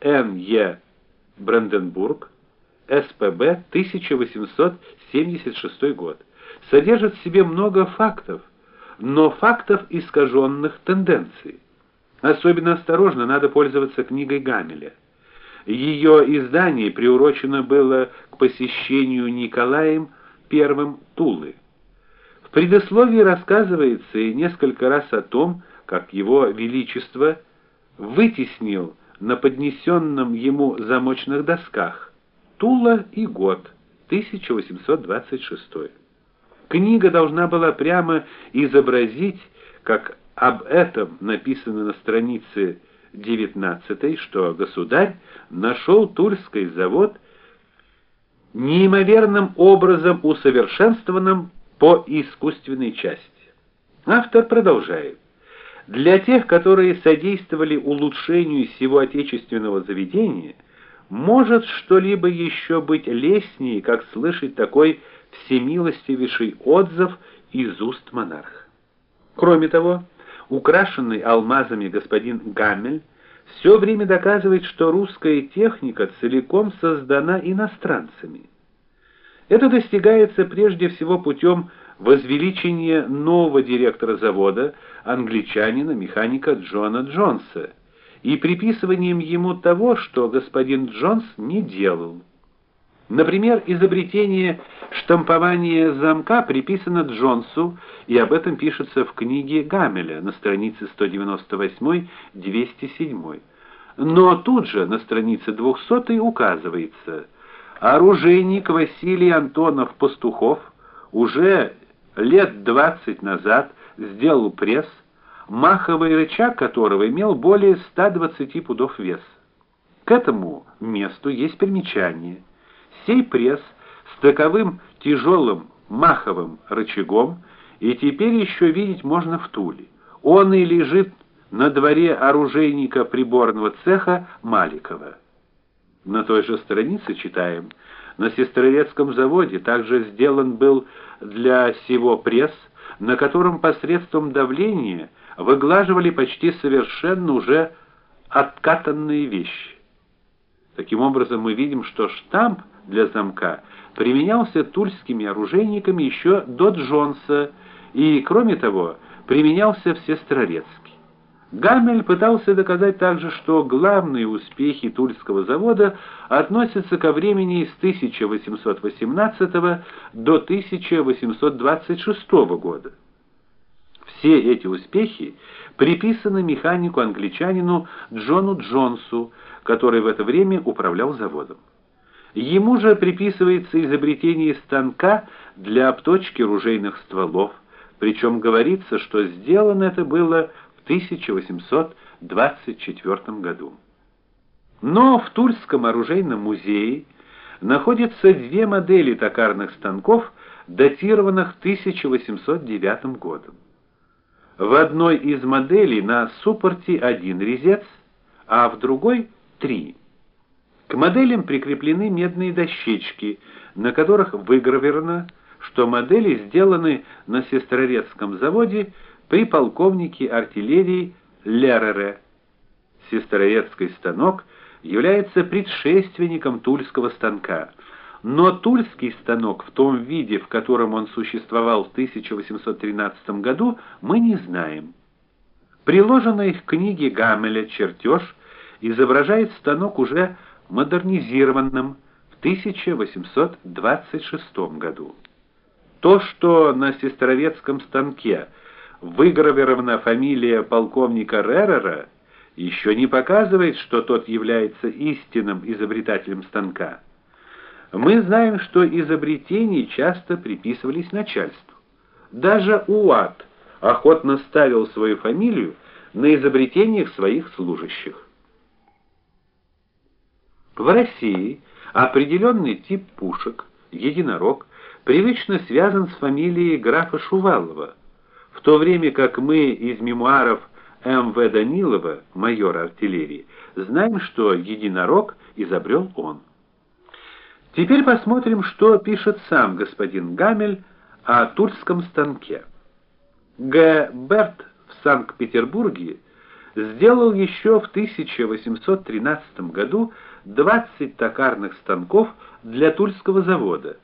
Н.Е. Бранденбург, СПБ, 1876 год, содержит в себе много фактов, но фактов искаженных тенденций. Особенно осторожно надо пользоваться книгой Гамеля. Ее издание приурочено было к посещению Николаем I Тулы. В предисловии рассказывается и несколько раз о том, как его величество вытеснил на поднесенном ему замочных досках Тула и год 1826. Книга должна была прямо изобразить, как об этом написано на странице 19, что государь нашел Тульский завод неимоверным образом усовершенствованным по искусственной части. Автор продолжает: Для тех, которые содействовали улучшению всего отечественного заведения, может что-либо еще быть лестнее, как слышать такой всемилостивейший отзыв из уст монарха. Кроме того, украшенный алмазами господин Гаммель все время доказывает, что русская техника целиком создана иностранцами. Это достигается прежде всего путем возвеличения нового директора завода, англичанина, механика Джона Джонса, и приписыванием ему того, что господин Джонс не делал. Например, изобретение штампования замка приписано Джонсу, и об этом пишется в книге Гамеля на странице 198-207. Но тут же на странице 200 указывается: оружейник Василий Антонов Пастухов уже лет 20 назад сделал пресс, маховый рычаг которого имел более 120 пудов веса. К этому месту есть примечание Сей пресс с таковым тяжелым маховым рычагом и теперь еще видеть можно в Туле. Он и лежит на дворе оружейника приборного цеха Маликова. На той же странице читаем: на Сестрорецком заводе также сделан был для сего пресс, на котором посредством давления выглаживали почти совершенно уже откатанные вещи. Таким образом, мы видим, что штамп для замка применялся тульскими оружейниками еще до Джонса и, кроме того, применялся в Сестрорецке. Гаммель пытался доказать также, что главные успехи Тульского завода относятся ко времени с 1818 до 1826 года. Все эти успехи приписаны механику-англичанину Джону Джонсу, который в это время управлял заводом. Ему же приписывается изобретение станка для обточки ружейных стволов, причем говорится, что сделано это было 1824 году. Но в Тульском оружейном музее находятся две модели токарных станков, датированных 1809 годом. В одной из моделей на суппорте один резец, а в другой три. К моделям прикреплены медные дощечки, на которых выгравировано, что модели сделаны на Сестрорецком заводе при полковнике артиллерии Лерере. Сестрорецкий станок является предшественником тульского станка. Но тульский станок в том виде, в котором он существовал в 1813 году, мы не знаем. Приложенный к книге Гамеля чертеж изображает станок уже модернизированным в 1826 году. То, что на Сестрорецком станке выгравирована фамилия полковника Ререра, еще не показывает, что тот является истинным изобретателем станка. Мы знаем, что изобретения часто приписывались начальству. Даже Уат охотно ставил свою фамилию на изобретениях своих служащих. В России определенный тип пушек, единорог, привычно связан с фамилией графа Шувалова, в то время как мы из мемуаров М.В. Данилова, майора артиллерии, знаем, что единорог изобрел он. Теперь посмотрим, что пишет сам господин Гамель о тульском станке. Г. Берт в Санкт-Петербурге сделал еще в 1813 году 20 токарных станков для Тульского завода.